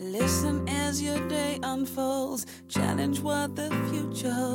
Listen as your day unfolds. Challenge what the future holds.